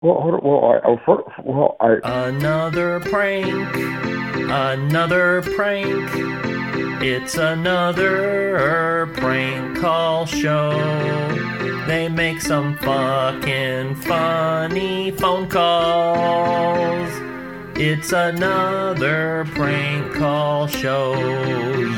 Well, hold on, well, I, oh, for, well, I. Another prank. Another prank. It's another prank call show. They make some fucking funny phone calls. It's another prank call show.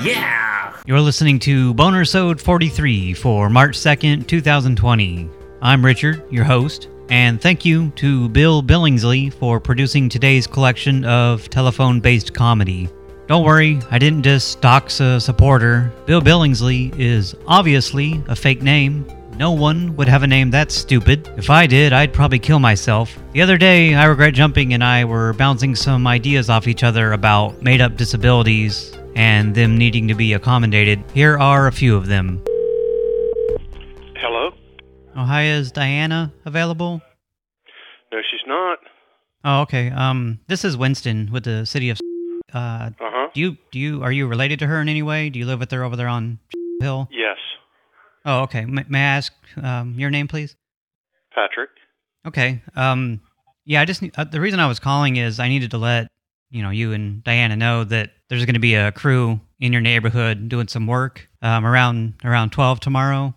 Yeah! You're listening to Boner Sode 43 for March 2nd, 2020. I'm Richard, your host, and thank you to Bill Billingsley for producing today's collection of telephone based comedy. Don't worry, I didn't just dox a supporter. Bill Billingsley is obviously a fake name. No one would have a name that stupid. If I did, I'd probably kill myself. The other day, I Regret Jumping and I were bouncing some ideas off each other about made up disabilities and them needing to be accommodated. Here are a few of them. Oh, hi, is Diana available? No, she's not. Oh, okay. Um, this is Winston with the city of. Uh, Uh-huh. do you do you are you related to her in any way? Do you live with her over there on Hill? Yes. Oh, okay. M may I ask um, your name, please? Patrick? Okay. Um, yeah, I just uh, the reason I was calling is I needed to let you know you and Diana know that there's going to be a crew in your neighborhood doing some work um, around around twelve tomorrow,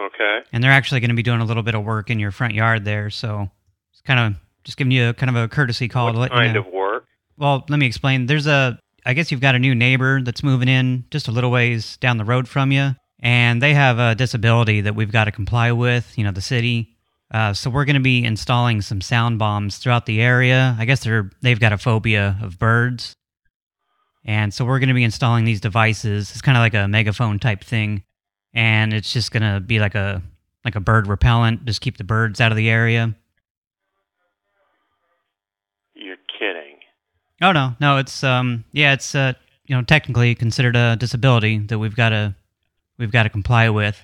Okay. and they're actually going to be doing a little bit of work in your front yard there. So it's kind of just giving you a kind of a courtesy call to what let kind you know. of work? Well, let me explain. There's a, I guess you've got a new neighbor that's moving in just a little ways down the road from you, and they have a disability that we've got to comply with, you know, the city. Uh, so we're going to be installing some sound bombs throughout the area. I guess they're they've got a phobia of birds, and so we're going to be installing these devices. It's kind of like a megaphone type thing, and it's just going to be like a like a bird repellent, just keep the birds out of the area. You're kidding. Oh no, no, it's um yeah, it's uh you know technically considered a disability that we've got to we've got to comply with.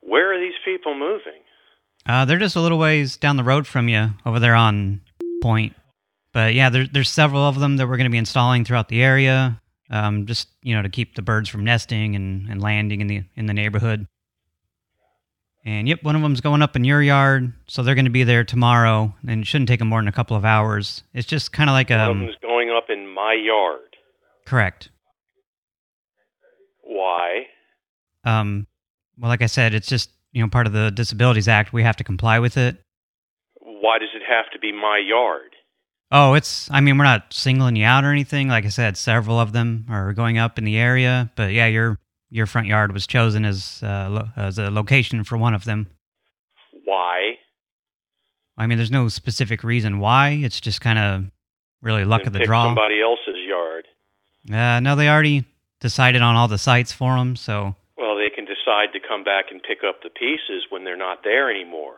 Where are these people moving? Uh they're just a little ways down the road from you over there on Point. But yeah, there, there's several of them that we're going to be installing throughout the area, um, just you know to keep the birds from nesting and, and landing in the in the neighborhood. And yep, one of them's going up in your yard, so they're going to be there tomorrow, and it shouldn't take them more than a couple of hours. It's just kind of like One of um, them's going up in my yard. correct. Why? Um, well, like I said, it's just you know part of the Disabilities Act. We have to comply with it. Why does it have to be my yard? Oh, it's. I mean, we're not singling you out or anything. Like I said, several of them are going up in the area. But yeah, your your front yard was chosen as uh, lo as a location for one of them. Why? I mean, there's no specific reason why. It's just kind of really luck of the draw. somebody else's yard. Uh, no, they already decided on all the sites for them. So, Well, they can decide to come back and pick up the pieces when they're not there anymore.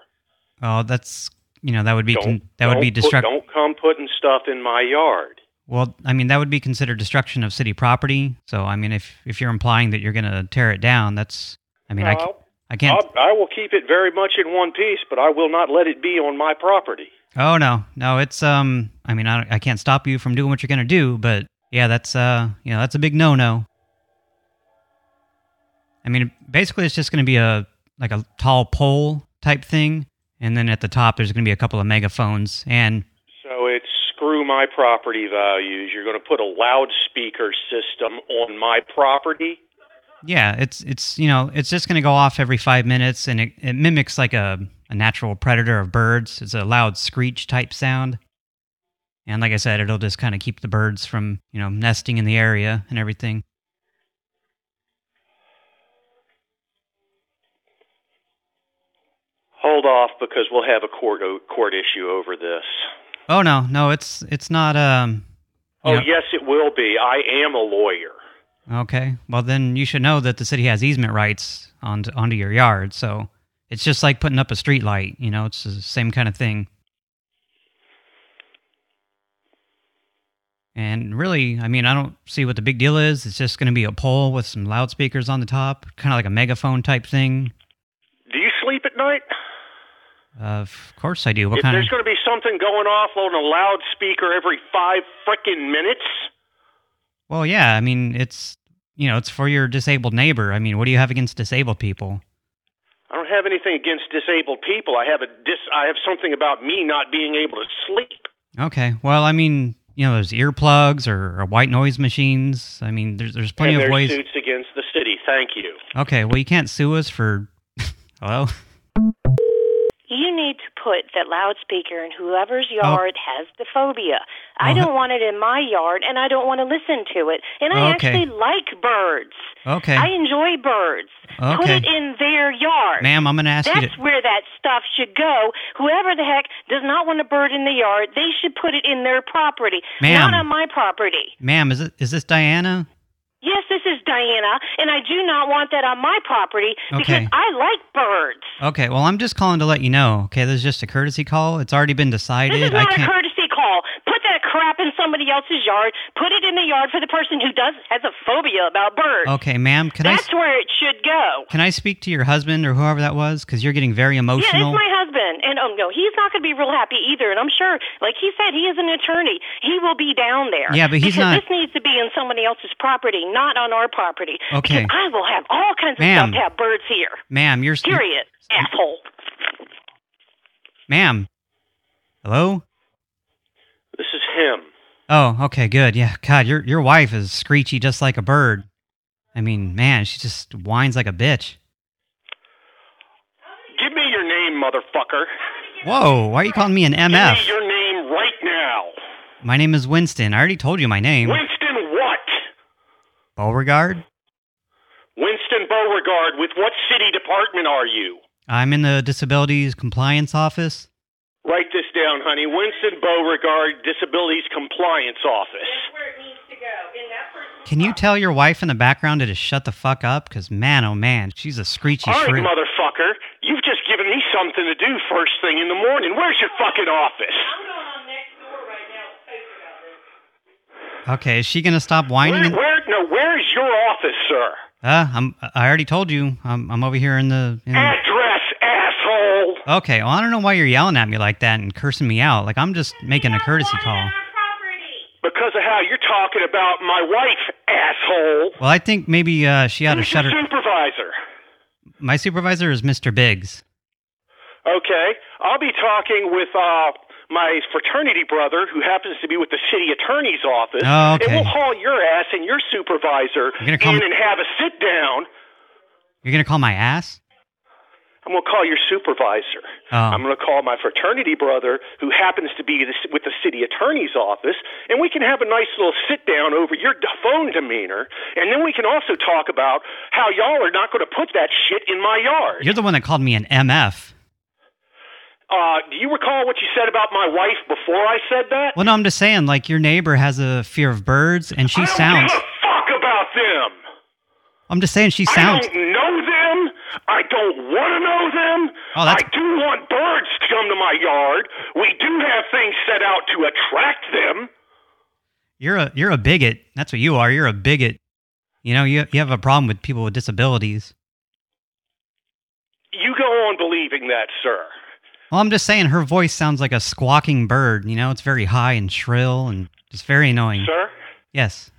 oh, that's you know that would be Don't, that would be don't. Don't come putting stuff in my yard. Well, I mean, that would be considered destruction of city property. So, I mean, if if you're implying that you're going to tear it down, that's, I mean, I, I can't. I'll, I will keep it very much in one piece, but I will not let it be on my property. Oh no, no, it's um. I mean, I, I can't stop you from doing what you're going to do, but yeah, that's uh, you know, that's a big no-no. I mean, basically, it's just going to be a like a tall pole type thing, and then at the top, there's going to be a couple of megaphones, and So it's screw my property values. You're going to put a loudspeaker system on my property? Yeah, it's it's you know it's just going to go off every five minutes, and it, it mimics like a a natural predator of birds. It's a loud screech type sound, and like I said, it'll just kind of keep the birds from you know nesting in the area and everything. Hold off because we'll have a court court issue over this. Oh no, no, it's it's not um. Oh, know- yes, it will be. I am a lawyer. Okay, well then you should know that the city has easement rights onto onto your yard, so it's just like putting up a street light. You know, it's the same kind of thing. And really, I mean, I don't see what the big deal is. It's just going to be a pole with some loudspeakers on the top, kind of like a megaphone type thing. Do you sleep at night? Of course I do. What if kind there's of? going to be something going off on a loudspeaker every five frickin' minutes, Well, yeah. I mean, it's you know, it's for your disabled neighbor. I mean, what do you have against disabled people? I don't have anything against disabled people. I have a dis. I have something about me not being able to sleep. Okay. Well, I mean, you know, there's earplugs or, or white noise machines. I mean, there's there's plenty and of there's ways. suits against the city. Thank you. Okay. Well, you can't sue us for. Hello. You need to put that loudspeaker in whoever's oh. yard has the phobia. I Oh, don't want it in my yard, and I don't want to listen to it. And I Okay. actually like birds. Okay. I enjoy birds. Put it in their yard. Ma'am, I'm going to ask you That's where that stuff should go. Whoever the heck does not want a bird in the yard, they should put it in their property, not on my property. Ma'am, is it is this Diana? Yes, this is Diana, and I do not want that on my property because Okay. I like birds. Okay. Well, I'm just calling to let you know. Okay, this is just a courtesy call. It's already been decided. This is I not a can't. courtesy call. Put that crap in somebody else's yard. Put it in the yard for the person who does has a phobia about birds. Okay, ma'am. Can I That's where it should go. can I speak to your husband or whoever that was? Because you're getting very emotional. Yeah, emotional. it's my husband, and oh no, he's not going to be real happy either. And I'm sure, like he said, he is an attorney. He will be down there. Yeah, but he's because not- This needs to be in somebody else's property, not on our property. Okay. Because I will have all kinds of Ma'am. stuff to have birds here. Ma'am, you're Period. Asshole. Ma'am. Hello? This is him. Oh, okay, good. Yeah, God, your your wife is screechy just like a bird. I mean, man, she just whines like a bitch. Give me your name, motherfucker. Whoa, why are you calling me an MF? Give me your name right now. My name is Winston. I already told you my name. Winston what? Beauregard? Winston Beauregard. With what city department are you? I'm in the Disabilities Compliance Office. Write this down, honey. Winston Beauregard, Disabilities Compliance Office. Where it needs to go. In that person's Can you tell your wife in the background to just shut the fuck up? Because, man, oh man, she's a screechy All right, shrew. motherfucker. You've just given me something to do first thing in the morning. Where's your fucking office? I'm going on next door right now to about this. Okay, is she going to stop whining? Where, where, no, where is your office, sir? Uh, I'm, I already told you. I'm, I'm over here in the... In Address, asshole. Okay, well, I don't know why you're yelling at me like that and cursing me out. Like, I'm just making a courtesy call. Because of how you're talking about my wife, asshole. Well, I think maybe uh, she ought to Who's shut your her... supervisor? My supervisor is Mr. Biggs. Okay, I'll be talking with uh, my fraternity brother, who happens to be with the city attorney's office. Oh, okay. And we'll haul your ass and your supervisor You're gonna call in and have a sit down. You're going to call my ass? I'm going to call your supervisor. Oh. I'm going to call my fraternity brother, who happens to be with the city attorney's office, and we can have a nice little sit down over your phone demeanor, and then we can also talk about how y'all are not going to put that shit in my yard. You're the one that called me an MF. Uh, do you recall what you said about my wife before I said that? Well, no, I'm just saying, like, your neighbor has a fear of birds, and she I don't sounds... give a fuck about them. I'm just saying she sounds... I don't know them. I don't want to know them. Oh, I do want birds to come to my yard. We do have things set out to attract them. You're a you're a bigot. That's what you are. You're a bigot. You know, you you have a problem with people with disabilities. You go on believing that, sir. Well, I'm just saying her voice sounds like a squawking bird. You know, it's very high and shrill and just very annoying. Sir? Yes.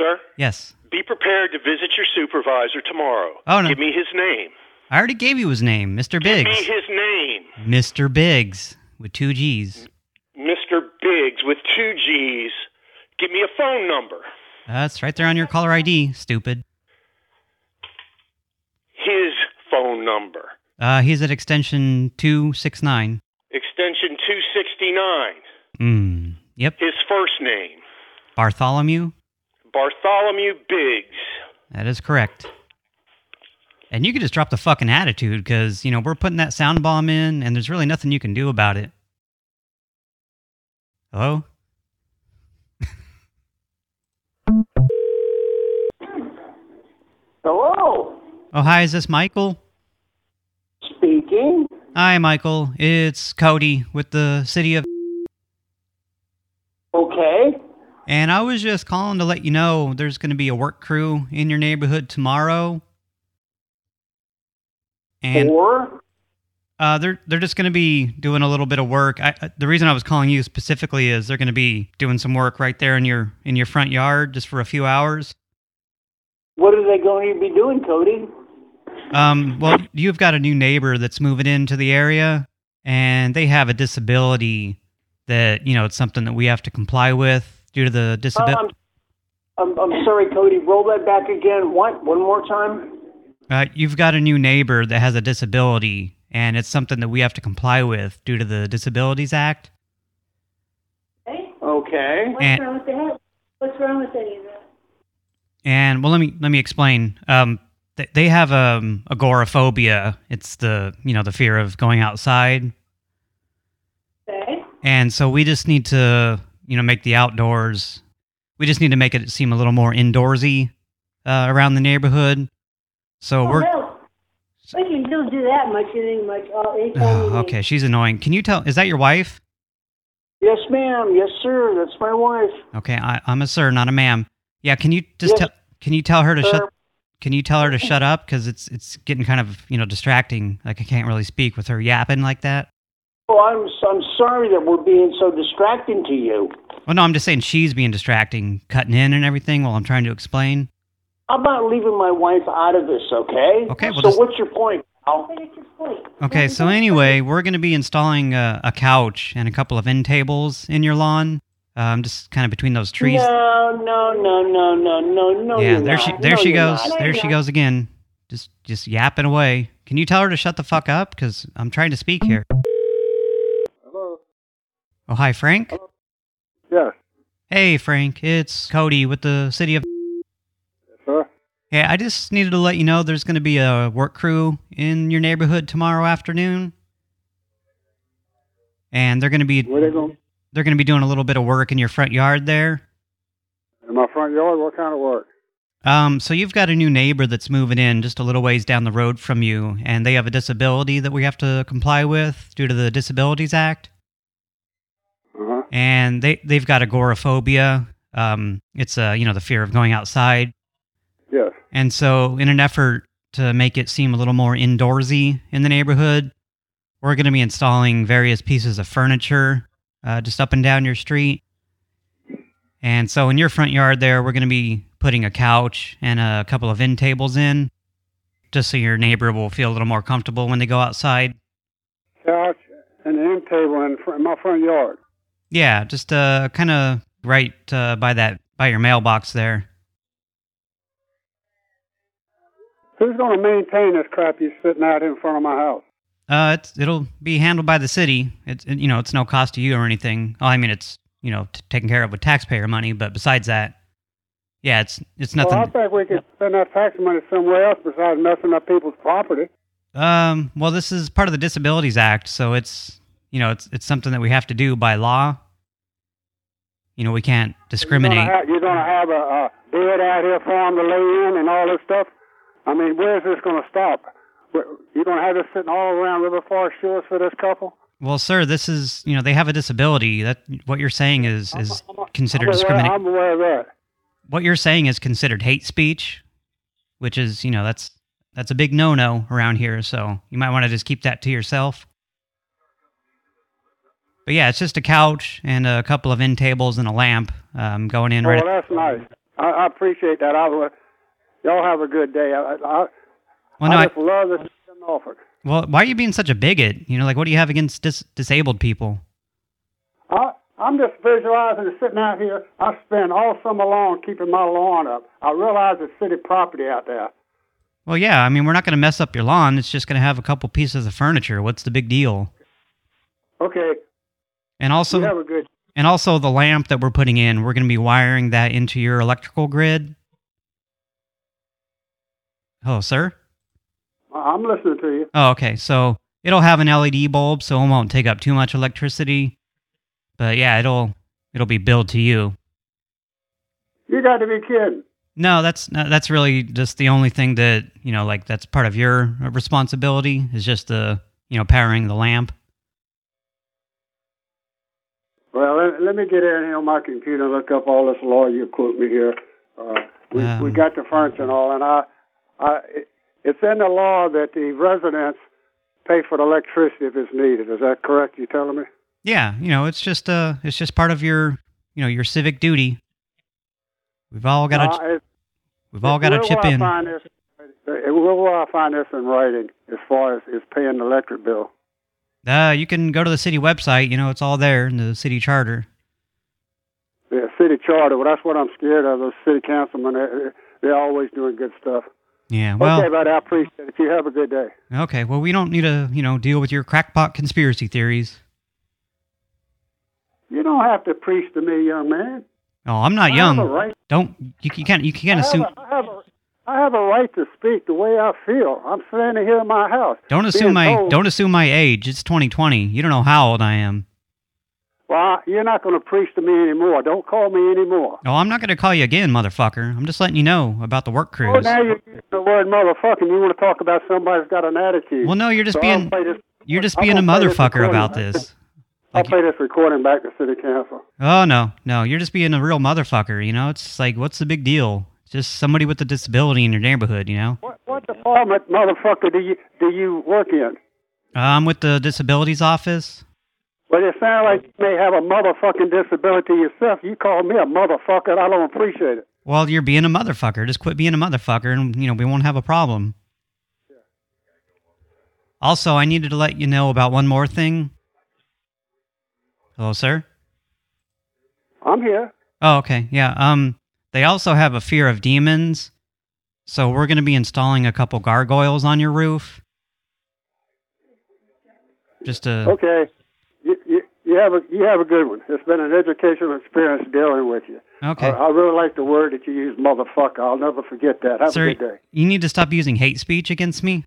Sir? Yes. Be prepared to visit your supervisor tomorrow. Oh, no. Give me his name. I already gave you his name, Mr. Biggs. Give me his name. Mr. Biggs with two G's. Mr. Biggs with two G's. Give me a phone number. That's right there on your caller ID, stupid. His phone number. Uh, he's at extension 269. Extension 269. Hmm. Yep. His first name. Bartholomew. Bartholomew Biggs. That is correct. And you could just drop the fucking attitude because, you know, we're putting that sound bomb in and there's really nothing you can do about it. Hello? Hello, Oh, hi, is this Michael? speaking. Hi, Michael. It's Cody with the city of... Okay. And I was just calling to let you know there's going to be a work crew in your neighborhood tomorrow. And Or uh, they're they're just going to be doing a little bit of work. I, uh, the reason I was calling you specifically is they're going to be doing some work right there in your in your front yard just for a few hours. what are they going to be doing, Cody? Um, well, you've got a new neighbor that's moving into the area, and they have a disability that, you know, it's something that we have to comply with due to the disability. I'm, I'm, I'm sorry, Cody. Roll that back again. What? One more time? Uh, you've got a new neighbor that has a disability, and it's something that we have to comply with due to the Disabilities Act. Okay. What's And- wrong with that? What's wrong with any of that? And well, let me let me explain. Um, th they have um, agoraphobia. It's the you know the fear of going outside, Okay. and so we just need to you know make the outdoors. We just need to make it seem a little more indoorsy uh, around the neighborhood. So Oh, we're hell, we can do do that much. Ain't much. Uh, Oh, okay. She's annoying. Can you tell? Is that your wife? Yes, ma'am. Yes, sir. That's my wife. Okay, I, I'm a sir, not a ma'am. Yeah. Can you just Yes, tell? Can you tell her to sir. shut? Can you tell her to shut up? Because it's it's getting kind of you know distracting. Like I can't really speak with her yapping like that. Oh, I'm I'm sorry that we're being so distracting to you. Well, no, I'm just saying she's being distracting, cutting in and everything while I'm trying to explain. How about leaving my wife out of this, okay? Okay, well, so just- what's your point, Al? Finish your point. Okay, so anyway, we're going to be installing a, a couch and a couple of end tables in your lawn, um, just kind of between those trees. No, no, no, no, no, no, no. yeah, there not. she there No, she goes. not. There she goes again. Just just yapping away. Can you tell her to shut the fuck up? Because I'm trying to speak here. Oh, hi, Frank. Yes, Hey, Frank. It's Cody with the city of. sir. Yeah, I just needed to let you know there's going to be a work crew in your neighborhood tomorrow afternoon, and they're going to be Where they going? they're going to be doing a little bit of work in your front yard there. In my front yard? What kind of work? Um, so you've got a new neighbor that's moving in just a little ways down the road from you, and they have a disability that we have to comply with due to the Disabilities Act. And they they've got agoraphobia. Um, it's uh, you know the fear of going outside, Yes. and so in an effort to make it seem a little more indoorsy in the neighborhood, we're going to be installing various pieces of furniture uh, just up and down your street. And so in your front yard there, we're going to be putting a couch and a couple of end tables in, just so your neighbor will feel a little more comfortable when they go outside. Couch and end table in, front, in my front yard. Yeah, just uh, kind of right uh, by that by your mailbox there. Who's going to maintain this crap you're sitting out in front of my house? Uh, it's it'll be handled by the city. It's you know it's no cost to you or anything. Well, I mean it's you know t- taken care of with taxpayer money, but besides that, yeah, it's it's nothing. Well, I think we could spend that tax money somewhere else besides messing up people's property. Um, well, this is part of the Disabilities Act, so it's you know it's it's something that we have to do by law. You know, we can't discriminate. You're going to have, a, a bed out here for them to lay in and all this stuff. I mean, where's this going to stop? You're going to have this sitting all around River Forest Shores for this couple? Well, sir, this is you know they have a disability. That what you're saying is is considered I'm aware, discrimination. I'm aware of that. What you're saying is considered hate speech, which is you know that's that's a big no no around here. So you might want to just keep that to yourself. But yeah, it's just a couch and a couple of end tables and a lamp um, going in Oh, right. well, that's nice. I, I appreciate that. I, y'all have a good day. I, I, well, no, I I, love this in Norfolk. well, why are you being such a bigot? You know, like what do you have against dis disabled people? I, I'm just visualizing and sitting out here. I spend all summer long keeping my lawn up. I realize it's city property out there. Well, yeah, I mean, we're not going to mess up your lawn. It's just going to have a couple pieces of furniture. What's the big deal? Okay, And also, have a good. and also the lamp that we're putting in, we're going to be wiring that into your electrical grid. Hello, sir? I'm listening to you. Oh, okay. So it'll have an LED bulb, so it won't take up too much electricity. But yeah, it'll it'll be billed to you. You got to be kidding. No, that's no, that's really just the only thing that you know, like that's part of your responsibility is just the you know powering the lamp. Well, let, let me get in here on my computer and look up all this law you quote me here. Uh, we Um. we got the furniture and all, and I, I it, it's in the law that the residents pay for the electricity if it's needed. Is that correct? You telling me? Yeah, you know, it's just uh it's just part of your you know your civic duty. We've all got to Uh, we've all got to chip will I in. Find this? We'll uh, find this in writing as far as, is paying the electric bill. Uh, you can go to the city website. You know, it's all there in the city charter. Yeah, city charter. Well, that's what I'm scared of. Those city councilmen, they're, they're always doing good stuff. Yeah, well... Okay, buddy, I appreciate it. You have a good day. Okay, well, we don't need to, you know, deal with your crackpot conspiracy theories. You don't have to preach to me, young man. Oh, I'm not I young. Right. Don't you, you can't you can't I assume a, I, have a, I have a right to speak the way I feel. I'm standing here in my house. Don't assume my told- don't assume my age. It's 2020. You don't know how old I am. Well, you're not going to preach to me anymore. Don't call me anymore. Oh, I'm not going to call you again, motherfucker. I'm just letting you know about the work Oh, crews. now you're using the word motherfucking. You want to talk about somebody's got an attitude. Well, no, you're just So being you're just being a gonna this motherfucker about this. I'll play this recording back to city council. Oh no, no, you're just being a real motherfucker. You know, it's like, what's the big deal? Just somebody with a disability in your neighborhood. You know, What, what department, motherfucker, do you do you work in? I'm with the disabilities office. Well, it sounds like you may have a motherfucking disability yourself. You call me a motherfucker, and I don't appreciate it. Well, you're being a motherfucker. Just quit being a motherfucker, and you know we won't have a problem. Also, I needed to let you know about one more thing. Hello, sir. I'm here. Oh, okay. Yeah. Um, they also have a fear of demons, so we're going to be installing a couple gargoyles on your roof. Just to Okay. You, you, you have a you have a good one. It's been an educational experience dealing with you. Okay. I, I really like the word that you use, motherfucker. I'll never forget that. Have Sir, a good day. you need to stop using hate speech against me.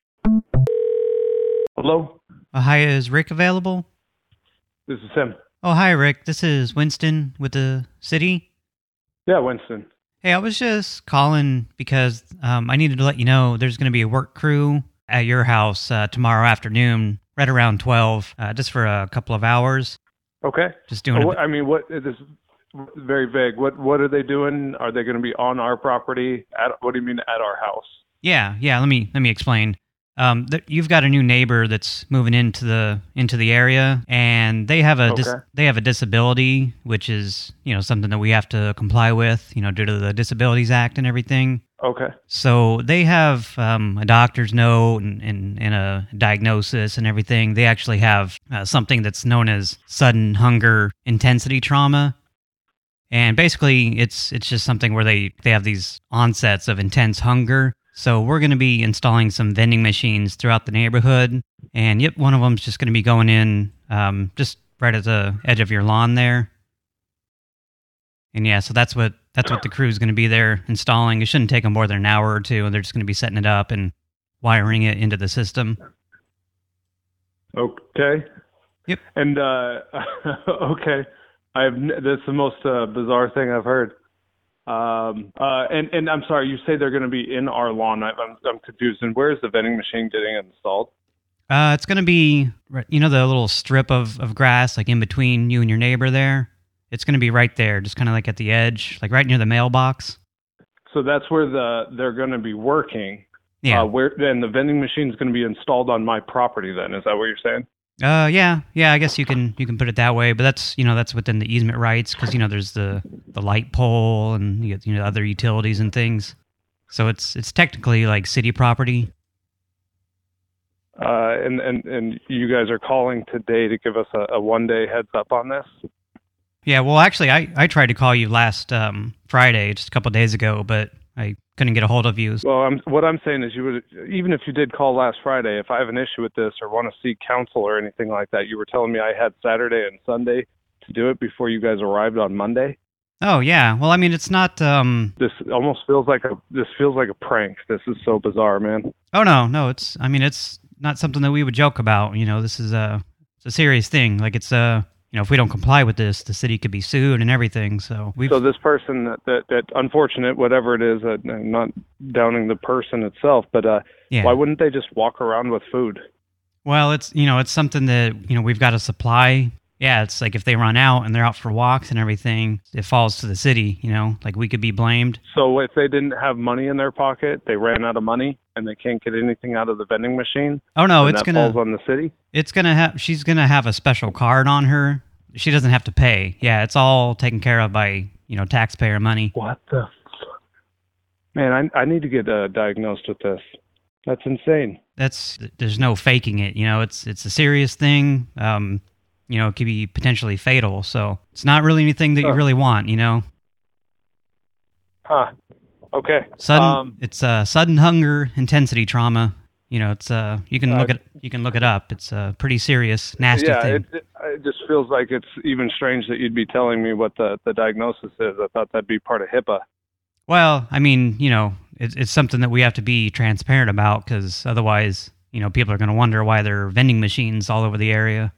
Hello? Uh, hi, is Rick available? This is him. Oh, hi, Rick. This is Winston with the city. Yeah, Winston. Hey, I was just calling because um, I needed to let you know there's going to be a work crew at your house uh, tomorrow afternoon, right around 12, uh, just for a couple of hours. Okay. Just doing Oh, what- I mean, what this very vague. What what are they doing? Are they going to be on our property? At what do you mean at our house? Yeah, yeah. Let me let me explain. Um, th you've got a new neighbor that's moving into the into the area, and they have a dis they have a disability, which is you know something that we have to comply with, you know, due to the Disabilities Act and everything. Okay. So they have um, a doctor's note and, and, and a diagnosis and everything. They actually have uh, something that's known as sudden hunger intensity trauma. And basically, it's it's just something where they, they have these onsets of intense hunger. So we're going to be installing some vending machines throughout the neighborhood. And yep, one of them's just going to be going in um, just right at the edge of your lawn there. And yeah, so that's what that's what the crew's going to be there installing. It shouldn't take them more than an hour or two, and they're just going to be setting it up and wiring it into the system. Okay. Yep. And uh okay. I've that's the most uh, bizarre thing I've heard. Um uh and and I'm sorry, you say they're going to be in our lawn. I- I'm I'm confused. And where is the vending machine getting installed? Uh, it's going to be, you know, the little strip of, of grass, like in between you and your neighbor there. It's going to be right there, just kind of like at the edge, like right near the mailbox. So that's where the they're going to be working. Yeah. Uh, where then the vending machine is going to be installed on my property. Then is that what you're saying? Uh, yeah, yeah. I guess you can you can put it that way, but that's you know that's within the easement rights because you know there's the the light pole and you, get, you know other utilities and things. So it's it's technically like city property. Uh, and and and you guys are calling today to give us a, a one day heads up on this. Yeah, well, actually, I, I tried to call you last um, Friday, just a couple days ago, but I couldn't get a hold of you. Well, I'm, what I'm saying is, you would even if you did call last Friday, if I have an issue with this or want to seek counsel or anything like that, you were telling me I had Saturday and Sunday to do it before you guys arrived on Monday. Oh, yeah. Well, I mean, it's not... Um, This almost feels like a this feels like a prank. This is so bizarre, man. oh, no, no. It's, I mean, it's not something that we would joke about. You know, this is a, it's a serious thing. Like, it's a... You know, if we don't comply with this, the city could be sued and everything. So we So this person that that, that unfortunate whatever it is, uh, I'm not downing the person itself, but uh, Yeah. why wouldn't they just walk around with food? Well, it's you know it's something that you know we've got to supply. Yeah, it's like if they run out and they're out for walks and everything, it falls to the city. You know, like we could be blamed. So if they didn't have money in their pocket, they ran out of money, and they can't get anything out of the vending machine. Oh no, it's gonna falls on the city. it's gonna have she's gonna have a special card on her. She doesn't have to pay. Yeah, it's all taken care of by you know taxpayer money. What the? Man, I I need to get uh, diagnosed with this. That's insane. That's there's no faking it. You know, it's it's a serious thing. Um, you know, it could be potentially fatal. So it's not really anything that you really want. You know, Huh. Okay. sudden Um, it's uh, sudden hunger intensity trauma. You know, it's uh you can Uh, look it you can look it up. It's a pretty serious, nasty yeah, thing. it, it, it just feels like it's even strange that you'd be telling me what the the diagnosis is. I thought that'd be part of HIPAA. Well, I mean, you know, it's it's something that we have to be transparent about because otherwise, you know, people are going to wonder why there are vending machines all over the area.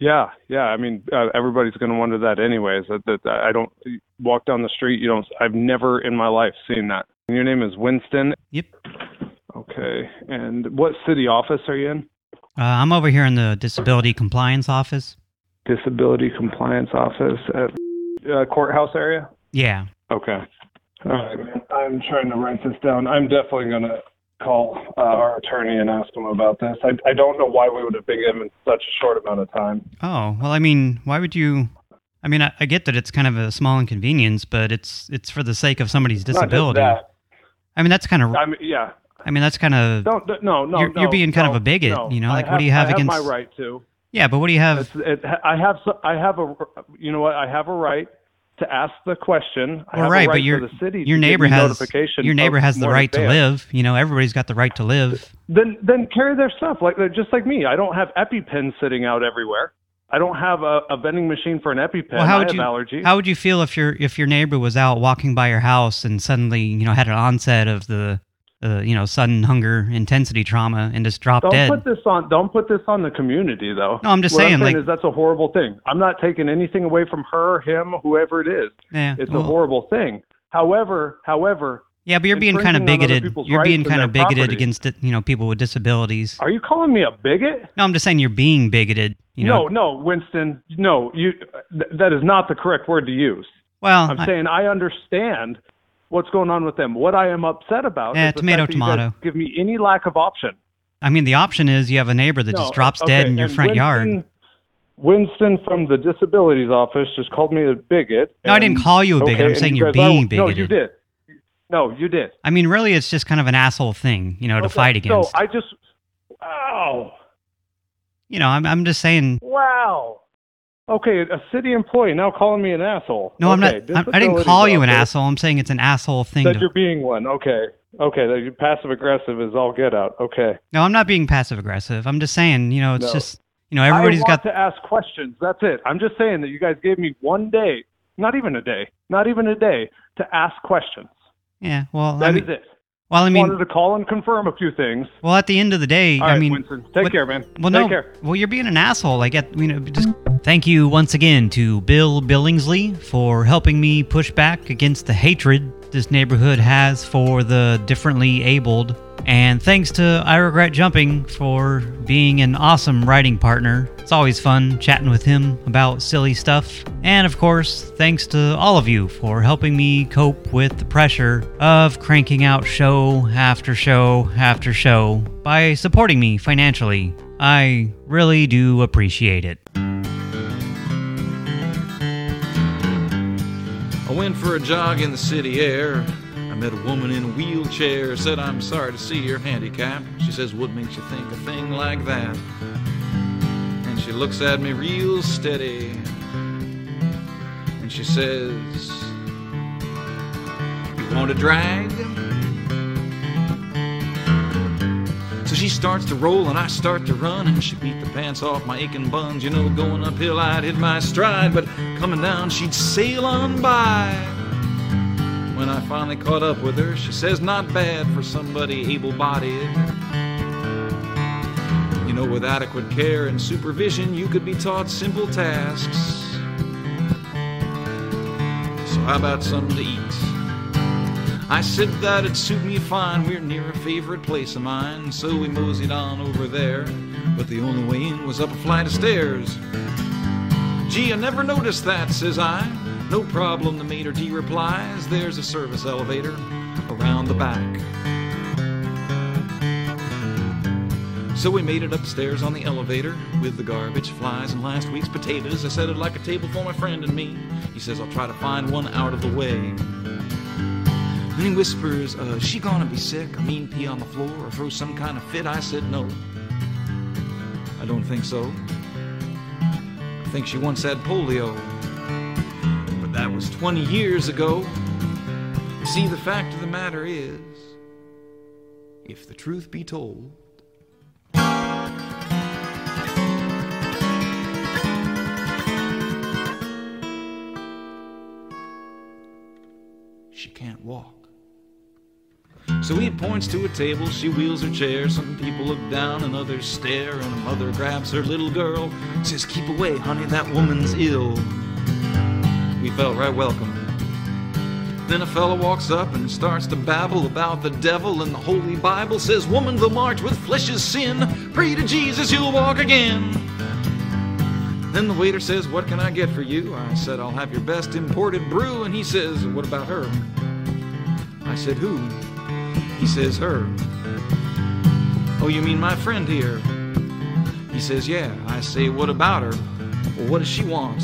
Yeah, yeah. I mean, uh, everybody's going to wonder that anyways. That, that I don't walk down the street. You don't. I've never in my life seen that. Your name is Winston. Yep. Okay. And what city office are you in? Uh, I'm over here in the disability compliance office. Disability compliance office at uh, courthouse area. Yeah. Okay. All right, man. I'm trying to write this down. I'm definitely going to call uh, our attorney and ask him about this. I, I don't know why we would have been given such a short amount of time. Oh well, I mean, why would you? I mean, I, I get that it's kind of a small inconvenience, but it's it's for the sake of somebody's disability. I mean, that's kind of. I mean, yeah. I mean, that's kind of. Don't, no, no, You're- no. you're being kind no, of a bigot, no. you know, like, what do you have I against- have my right to. Yeah, but what do you have? It's, it, I have I have a you know what I have a right to ask the question. I Well, have right, right but for your the city your to neighbor has notification your neighbor has the right to live. You know, everybody's got the right to live. Then then carry their stuff like uh, just like me. I don't have EpiPens sitting out everywhere. I don't have a, a vending machine for an EpiPen. Well, how I would have you allergies. how would you feel if your if your neighbor was out walking by your house and suddenly you know had an onset of the uh, you know sudden hunger intensity trauma and just dropped don't dead? put this on. Don't put this on the community, though. No, I'm just what saying, I'm saying like- is that's a horrible thing. I'm not taking anything away from her, him, whoever it is. Yeah, it's well- a horrible thing. However, however, yeah, but you're being kind of infringing on other bigoted. You're being kind of bigoted property. against you know people with disabilities. Are you calling me a bigot? No, I'm just saying you're being bigoted. You know, no, no, Winston. No, you. Th- that is not the correct word to use. Well, I'm I- saying I understand what's going on with them. What I am upset about Yeah, is tomato, fact that you guys tomato. give me any lack of option. I mean, the option is you have a neighbor that No, just drops okay, dead in your and front yard. Winston- Winston from the disabilities office just called me a bigot. No, I didn't call you a bigot. okay, I'm saying you you're being No, you did. No, you did. I mean, really, it's just kind of an asshole thing, you know, to fight against. So I just, wow, you know, I'm I'm just saying. wow. Okay, a city employee now calling me an asshole. No, I'm not. I'm, I didn't call you an asshole. I'm saying it's an asshole thing. That to- you're being one. Okay, okay. That you're passive aggressive is all get out. Okay. no, I'm not being passive aggressive. I'm just saying, you know, it's No. just, you know, everybody's got. to ask questions. That's it. I'm just saying that you guys gave me one day, not even a day, not even a day, to ask questions. Yeah, well, That I is mean, it. Well, I mean, wanted to call and confirm a few things. well, at the end of the day, All I right, mean, Winston, take what- care, man. Well, take no. care. Well, you're being an asshole. Like, at, you know, just thank you once again to Bill Billingsley for helping me push back against the hatred this neighborhood has for the differently abled. And thanks to I Regret Jumping for being an awesome writing partner. It's always fun chatting with him about silly stuff. And of course, thanks to all of you for helping me cope with the pressure of cranking out show after show after show by supporting me financially. I really do appreciate it. I went for a jog in the city air. Met a woman in a wheelchair. Said, I'm sorry to see you're handicapped. She says, What makes you think a thing like that? And she looks at me real steady. And she says, You want a drag? So she starts to roll and I start to run and she beat the pants off my aching buns. You know, going uphill I'd hit my stride, but coming down she'd sail on by. When I finally caught up with her, she says, Not bad for somebody able bodied. You know, with adequate care and supervision, you could be taught simple tasks. So, how about something to eat? I said that'd suit me fine. We're near a favorite place of mine, so we moseyed on over there. But the only way in was up a flight of stairs. Gee, I never noticed that, says I. No problem, the maitre d' replies. There's a service elevator around the back. So we made it upstairs on the elevator with the garbage, flies, and last week's potatoes. I set it like a table for my friend and me. He says I'll try to find one out of the way. Then he whispers, uh, She gonna be sick? I mean, pee on the floor or throw some kind of fit? I said, No. I don't think so. I think she once had polio. But that was 20 years ago. See, the fact of the matter is, if the truth be told, she can't walk. So he points to a table, she wheels her chair. Some people look down and others stare, and a mother grabs her little girl, says, Keep away, honey, that woman's ill. We felt right welcome. Then a fellow walks up and starts to babble about the devil, and the Holy Bible says, Woman, the march with flesh is sin. Pray to Jesus, you'll walk again. Then the waiter says, What can I get for you? I said, I'll have your best imported brew. And he says, What about her? I said, Who? He says, Her. Oh, you mean my friend here? He says, Yeah. I say, What about her? Well, what does she want?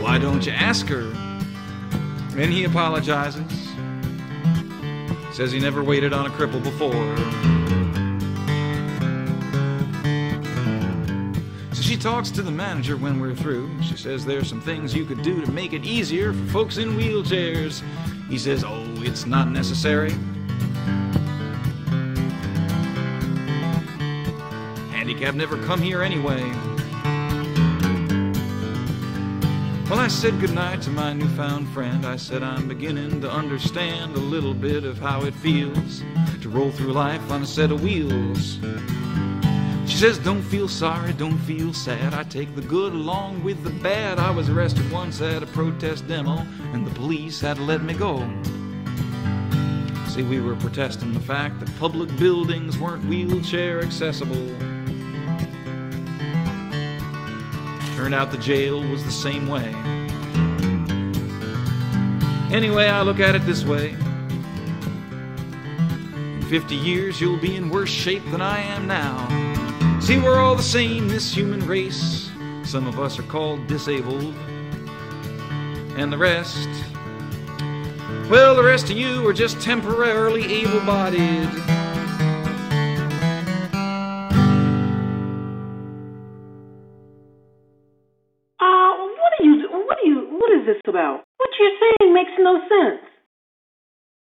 Why don't you ask her? Then he apologizes. Says he never waited on a cripple before. So she talks to the manager when we're through. She says there's some things you could do to make it easier for folks in wheelchairs. He says, Oh, it's not necessary. Handicap never come here anyway. Well, I said goodnight to my newfound friend. I said I'm beginning to understand a little bit of how it feels to roll through life on a set of wheels. She says, Don't feel sorry, don't feel sad. I take the good along with the bad. I was arrested once at a protest demo, and the police had to let me go. See, we were protesting the fact that public buildings weren't wheelchair accessible. Turned out the jail was the same way. Anyway, I look at it this way. In 50 years, you'll be in worse shape than I am now. See, we're all the same, this human race. Some of us are called disabled. And the rest, well, the rest of you are just temporarily able bodied.